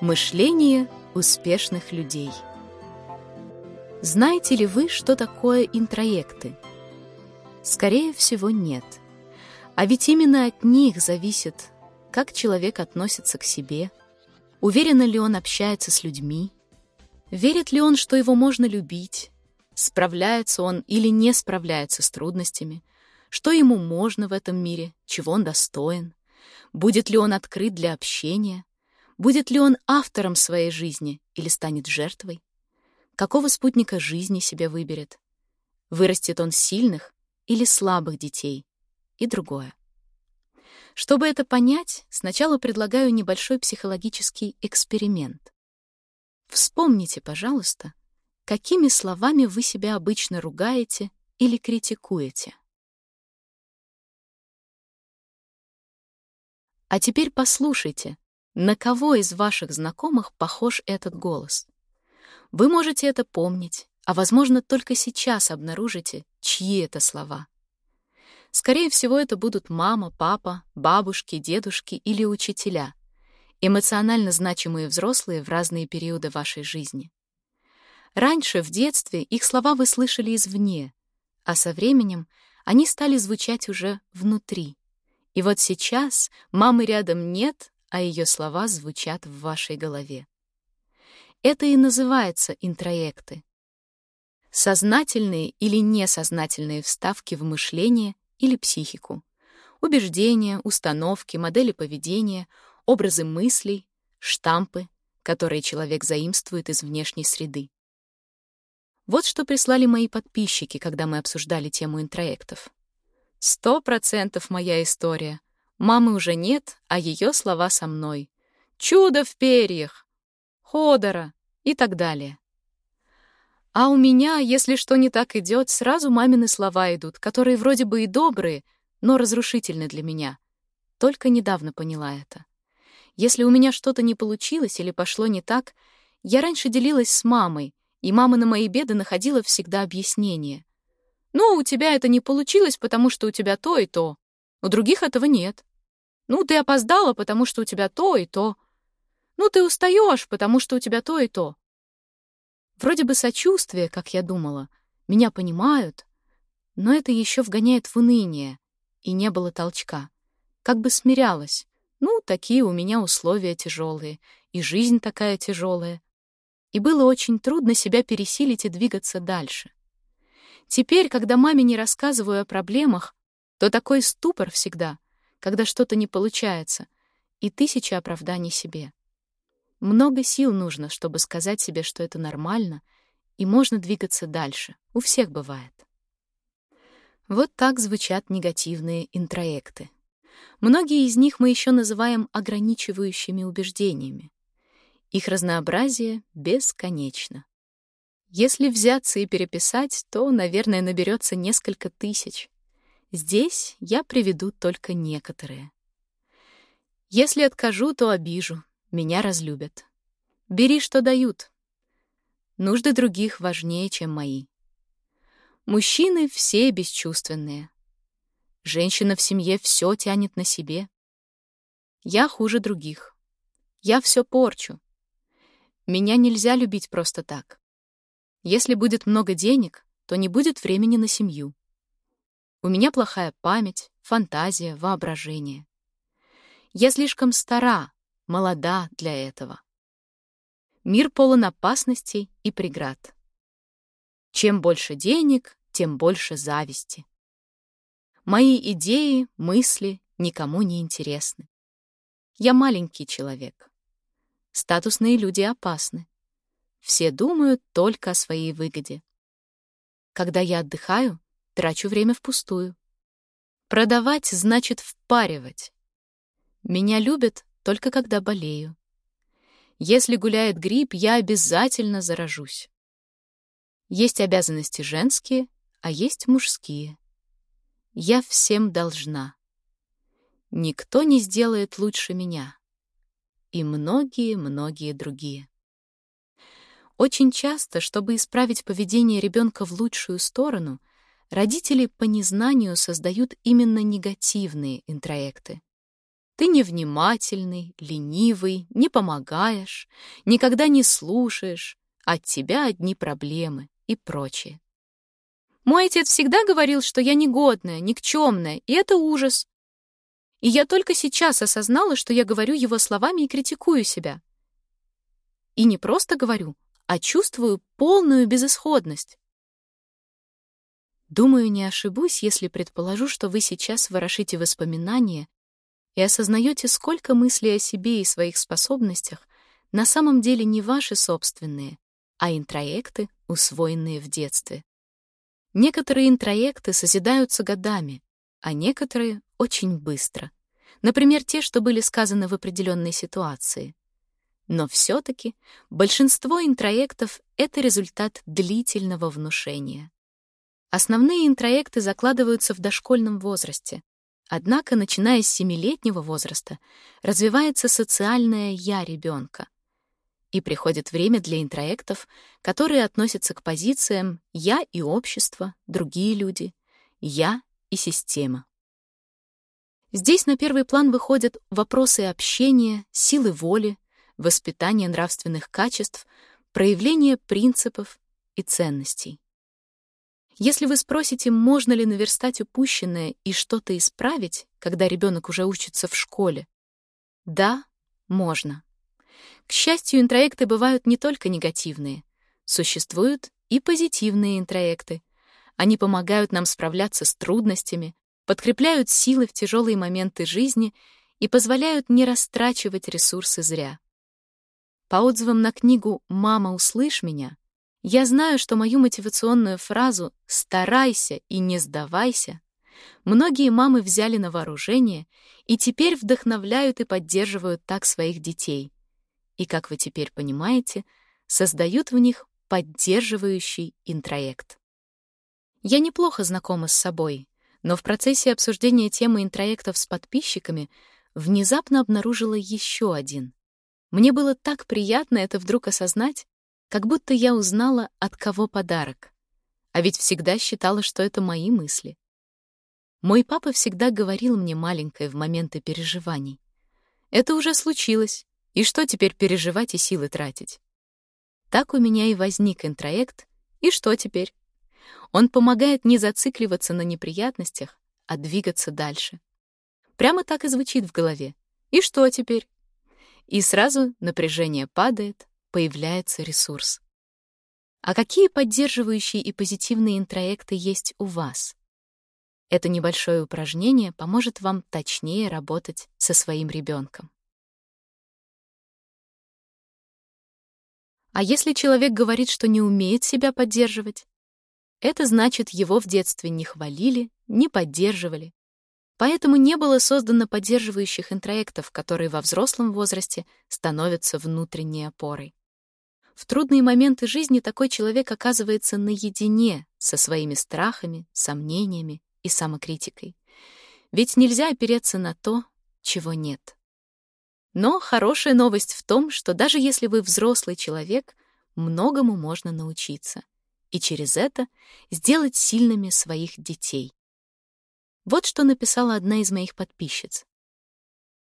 Мышление успешных людей. Знаете ли вы, что такое интроекты? Скорее всего, нет. А ведь именно от них зависит, как человек относится к себе, уверенно ли он общается с людьми, верит ли он, что его можно любить, справляется он или не справляется с трудностями, что ему можно в этом мире, чего он достоин, будет ли он открыт для общения, Будет ли он автором своей жизни или станет жертвой? Какого спутника жизни себе выберет? Вырастет он сильных или слабых детей? И другое. Чтобы это понять, сначала предлагаю небольшой психологический эксперимент. Вспомните, пожалуйста, какими словами вы себя обычно ругаете или критикуете. А теперь послушайте, на кого из ваших знакомых похож этот голос? Вы можете это помнить, а, возможно, только сейчас обнаружите, чьи это слова. Скорее всего, это будут мама, папа, бабушки, дедушки или учителя, эмоционально значимые взрослые в разные периоды вашей жизни. Раньше, в детстве, их слова вы слышали извне, а со временем они стали звучать уже внутри. И вот сейчас мамы рядом нет, а ее слова звучат в вашей голове. Это и называется интроекты. Сознательные или несознательные вставки в мышление или психику. Убеждения, установки, модели поведения, образы мыслей, штампы, которые человек заимствует из внешней среды. Вот что прислали мои подписчики, когда мы обсуждали тему интроектов. Сто процентов моя история. Мамы уже нет, а ее слова со мной. «Чудо в перьях!» «Ходора!» и так далее. А у меня, если что не так идет, сразу мамины слова идут, которые вроде бы и добрые, но разрушительны для меня. Только недавно поняла это. Если у меня что-то не получилось или пошло не так, я раньше делилась с мамой, и мама на мои беды находила всегда объяснение. «Ну, у тебя это не получилось, потому что у тебя то и то. У других этого нет. Ну, ты опоздала, потому что у тебя то и то. Ну, ты устаешь, потому что у тебя то и то. Вроде бы сочувствие, как я думала. Меня понимают. Но это еще вгоняет в уныние. И не было толчка. Как бы смирялась. Ну, такие у меня условия тяжелые. И жизнь такая тяжелая. И было очень трудно себя пересилить и двигаться дальше. Теперь, когда маме не рассказываю о проблемах, то такой ступор всегда, когда что-то не получается, и тысяча оправданий себе. Много сил нужно, чтобы сказать себе, что это нормально, и можно двигаться дальше. У всех бывает. Вот так звучат негативные интроекты. Многие из них мы еще называем ограничивающими убеждениями. Их разнообразие бесконечно. Если взяться и переписать, то, наверное, наберется несколько тысяч. Здесь я приведу только некоторые. Если откажу, то обижу, меня разлюбят. Бери, что дают. Нужды других важнее, чем мои. Мужчины все бесчувственные. Женщина в семье все тянет на себе. Я хуже других. Я все порчу. Меня нельзя любить просто так. Если будет много денег, то не будет времени на семью. У меня плохая память, фантазия, воображение. Я слишком стара, молода для этого. Мир полон опасностей и преград. Чем больше денег, тем больше зависти. Мои идеи, мысли никому не интересны. Я маленький человек. Статусные люди опасны. Все думают только о своей выгоде. Когда я отдыхаю, Трачу время впустую. Продавать значит впаривать. Меня любят только когда болею. Если гуляет грипп, я обязательно заражусь. Есть обязанности женские, а есть мужские. Я всем должна. Никто не сделает лучше меня. И многие-многие другие. Очень часто, чтобы исправить поведение ребенка в лучшую сторону — родители по незнанию создают именно негативные интроекты. Ты невнимательный, ленивый, не помогаешь, никогда не слушаешь, от тебя одни проблемы и прочее. Мой отец всегда говорил, что я негодная, никчемная, и это ужас. И я только сейчас осознала, что я говорю его словами и критикую себя. И не просто говорю, а чувствую полную безысходность. Думаю, не ошибусь, если предположу, что вы сейчас ворошите воспоминания и осознаете, сколько мыслей о себе и своих способностях на самом деле не ваши собственные, а интроекты, усвоенные в детстве. Некоторые интроекты созидаются годами, а некоторые — очень быстро. Например, те, что были сказаны в определенной ситуации. Но все-таки большинство интроектов — это результат длительного внушения. Основные интроекты закладываются в дошкольном возрасте. Однако, начиная с семилетнего возраста, развивается социальное «я» ребенка. И приходит время для интроектов, которые относятся к позициям «я» и общество, другие люди, «я» и система. Здесь на первый план выходят вопросы общения, силы воли, воспитания нравственных качеств, проявления принципов и ценностей. Если вы спросите, можно ли наверстать упущенное и что-то исправить, когда ребенок уже учится в школе, да, можно. К счастью, интроекты бывают не только негативные. Существуют и позитивные интроекты. Они помогают нам справляться с трудностями, подкрепляют силы в тяжелые моменты жизни и позволяют не растрачивать ресурсы зря. По отзывам на книгу «Мама, услышь меня» я знаю, что мою мотивационную фразу «старайся и не сдавайся» многие мамы взяли на вооружение и теперь вдохновляют и поддерживают так своих детей. И, как вы теперь понимаете, создают в них поддерживающий интроект. Я неплохо знакома с собой, но в процессе обсуждения темы интроектов с подписчиками внезапно обнаружила еще один. Мне было так приятно это вдруг осознать, как будто я узнала, от кого подарок. А ведь всегда считала, что это мои мысли. Мой папа всегда говорил мне маленькое в моменты переживаний. Это уже случилось, и что теперь переживать и силы тратить? Так у меня и возник интроект, и что теперь? Он помогает не зацикливаться на неприятностях, а двигаться дальше. Прямо так и звучит в голове. И что теперь? И сразу напряжение падает, появляется ресурс. А какие поддерживающие и позитивные интроекты есть у вас? Это небольшое упражнение поможет вам точнее работать со своим ребенком. А если человек говорит, что не умеет себя поддерживать, это значит, его в детстве не хвалили, не поддерживали, Поэтому не было создано поддерживающих интроектов, которые во взрослом возрасте становятся внутренней опорой. В трудные моменты жизни такой человек оказывается наедине со своими страхами, сомнениями и самокритикой. Ведь нельзя опереться на то, чего нет. Но хорошая новость в том, что даже если вы взрослый человек, многому можно научиться и через это сделать сильными своих детей. Вот что написала одна из моих подписчиц.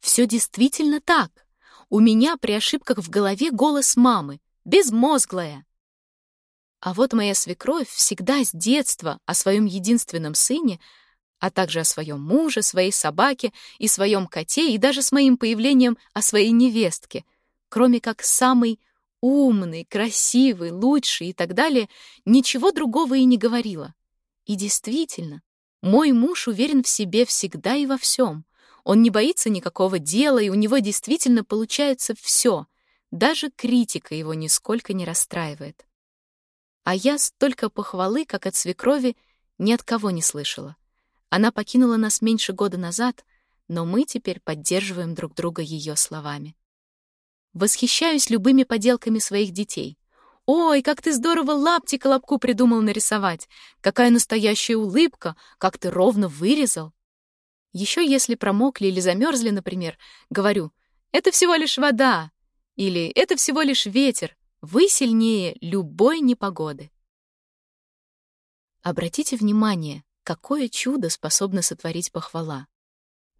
«Все действительно так. У меня при ошибках в голове голос мамы, безмозглая. А вот моя свекровь всегда с детства о своем единственном сыне, а также о своем муже, своей собаке и своем коте, и даже с моим появлением о своей невестке, кроме как самый умный, красивый, лучший и так далее, ничего другого и не говорила. И действительно, мой муж уверен в себе всегда и во всем. Он не боится никакого дела, и у него действительно получается все. Даже критика его нисколько не расстраивает. А я столько похвалы, как от свекрови, ни от кого не слышала. Она покинула нас меньше года назад, но мы теперь поддерживаем друг друга ее словами. Восхищаюсь любыми поделками своих детей. «Ой, как ты здорово лапти колобку придумал нарисовать! Какая настоящая улыбка! Как ты ровно вырезал!» Еще если промокли или замерзли, например, говорю «Это всего лишь вода» или «Это всего лишь ветер, вы сильнее любой непогоды». Обратите внимание, какое чудо способна сотворить похвала.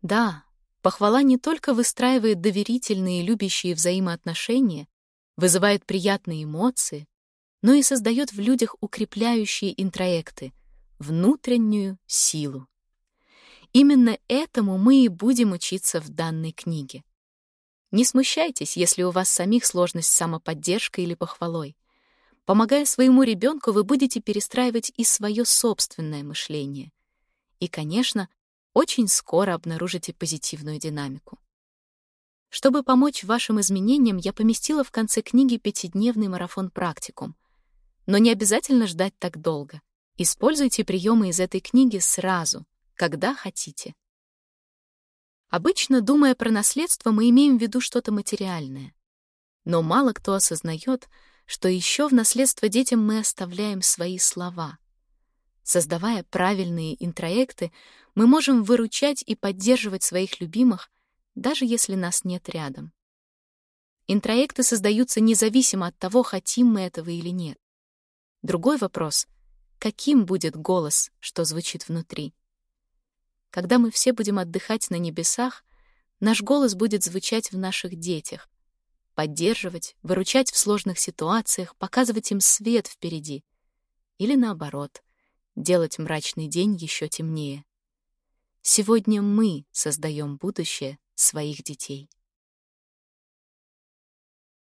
Да, Похвала не только выстраивает доверительные и любящие взаимоотношения, вызывает приятные эмоции, но и создает в людях укрепляющие интроекты, внутреннюю силу. Именно этому мы и будем учиться в данной книге. Не смущайтесь, если у вас самих сложность с самоподдержкой или похвалой. Помогая своему ребенку, вы будете перестраивать и свое собственное мышление. И, конечно, очень скоро обнаружите позитивную динамику. Чтобы помочь вашим изменениям, я поместила в конце книги пятидневный марафон-практикум. Но не обязательно ждать так долго. Используйте приемы из этой книги сразу, когда хотите. Обычно, думая про наследство, мы имеем в виду что-то материальное. Но мало кто осознает, что еще в наследство детям мы оставляем свои слова. Создавая правильные интроекты, мы можем выручать и поддерживать своих любимых, даже если нас нет рядом. Интроекты создаются независимо от того, хотим мы этого или нет. Другой вопрос — каким будет голос, что звучит внутри? Когда мы все будем отдыхать на небесах, наш голос будет звучать в наших детях, поддерживать, выручать в сложных ситуациях, показывать им свет впереди. Или наоборот, делать мрачный день еще темнее. Сегодня мы создаем будущее своих детей.